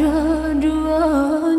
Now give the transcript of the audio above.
ada dua